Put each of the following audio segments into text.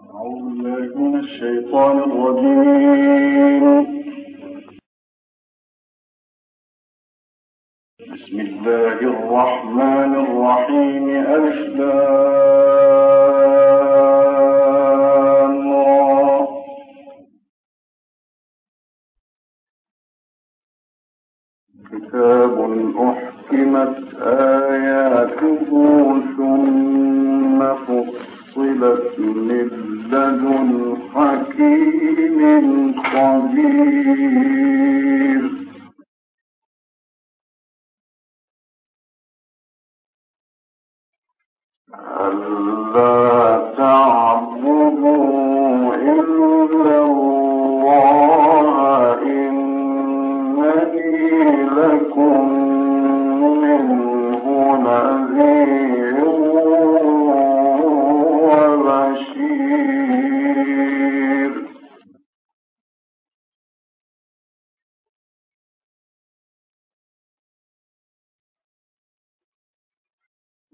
أعوذ بالله من الشيطان الرجيم. بسم الله الرحمن الرحيم. ألف كتاب أحكمت آياته ثم صلة من لدن حكيم خبير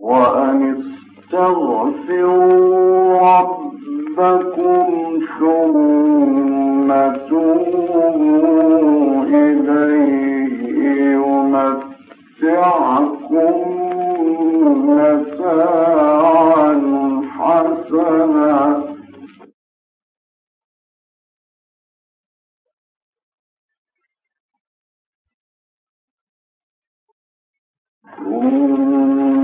وأن استغفروا ربكم ثم إليه يمتعكم متاعا حسنا.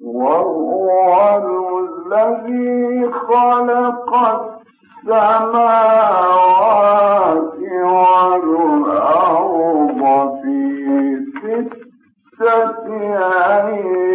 وهو الذي خلق السماوات والأرض في ستة أيام.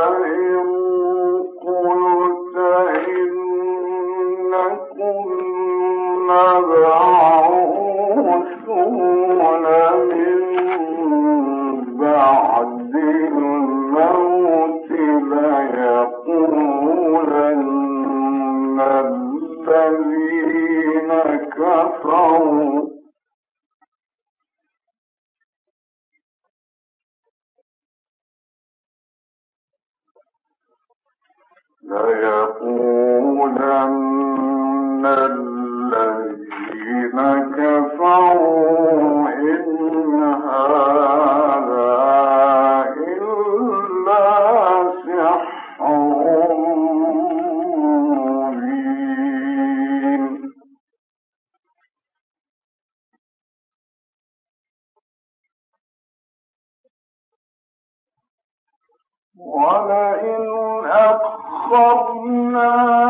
ليقولن الذين كفروا إن هذا إلا ولئن أقل فَصَبَرْنَا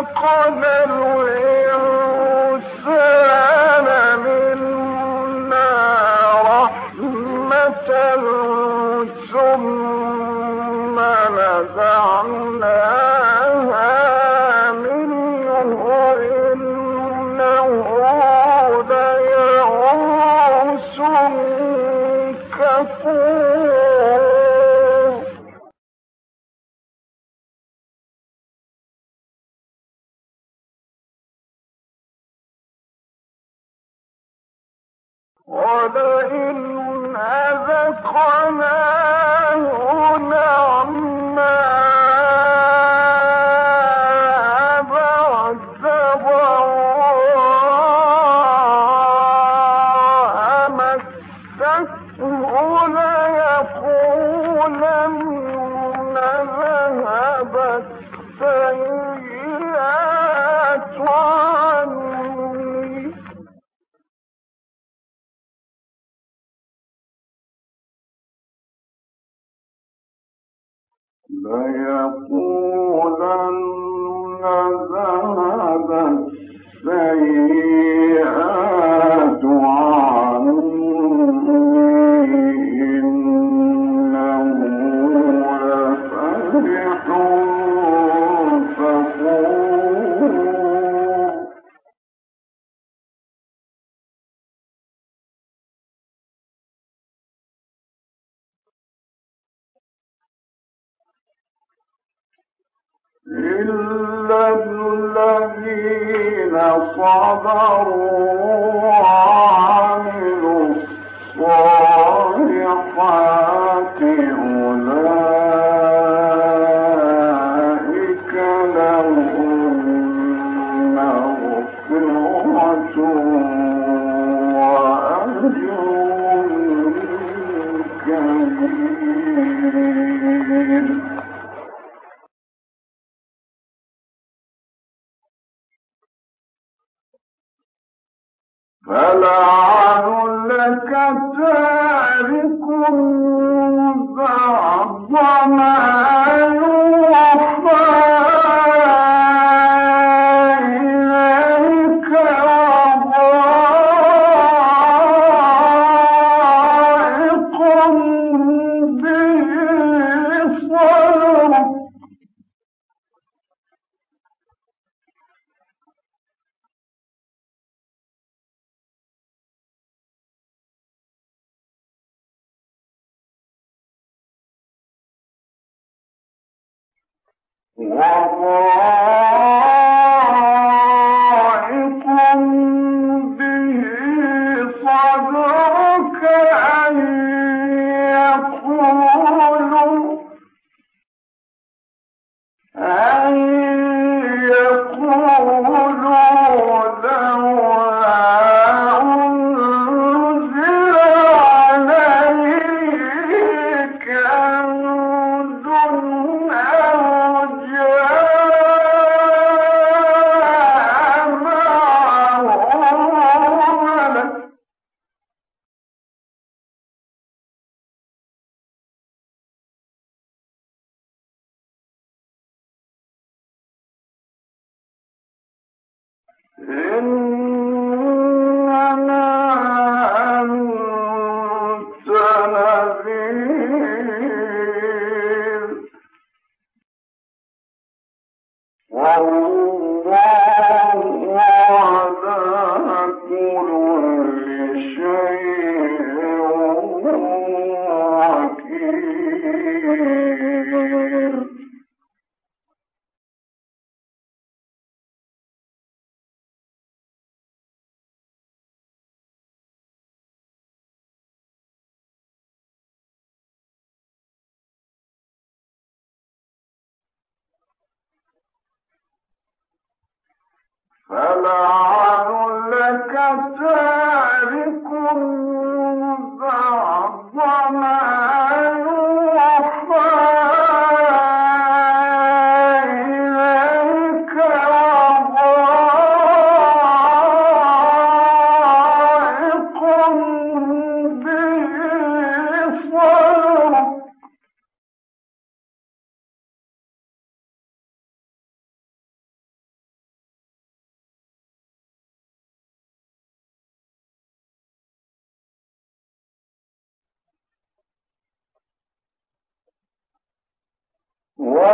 خلقنا الوحيد ولئن أذقناه ليقولن ذهب السيئات إلا الذين صبروا وعملوا الصالحات. فلعلك تارك بعض وما فلعلك تارك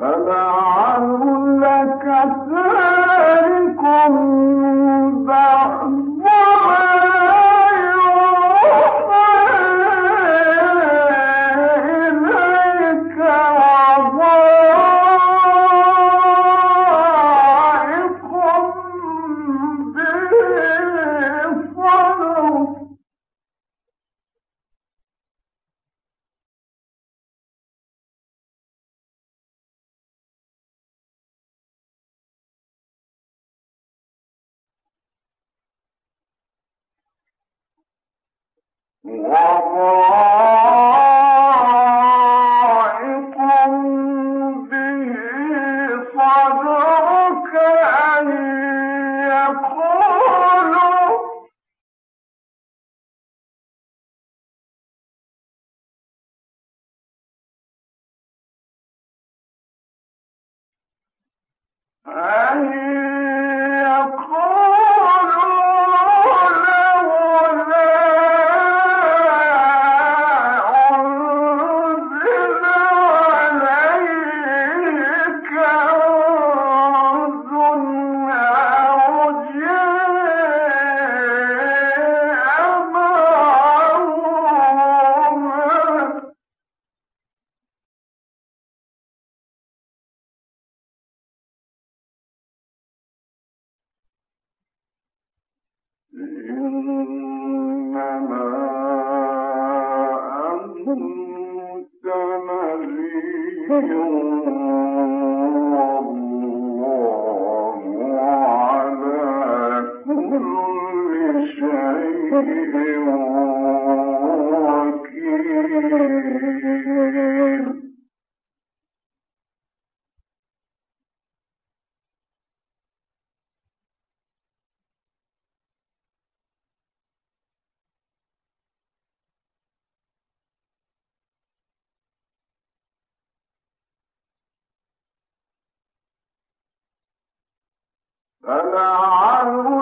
فلعلك تارك الله فلعلك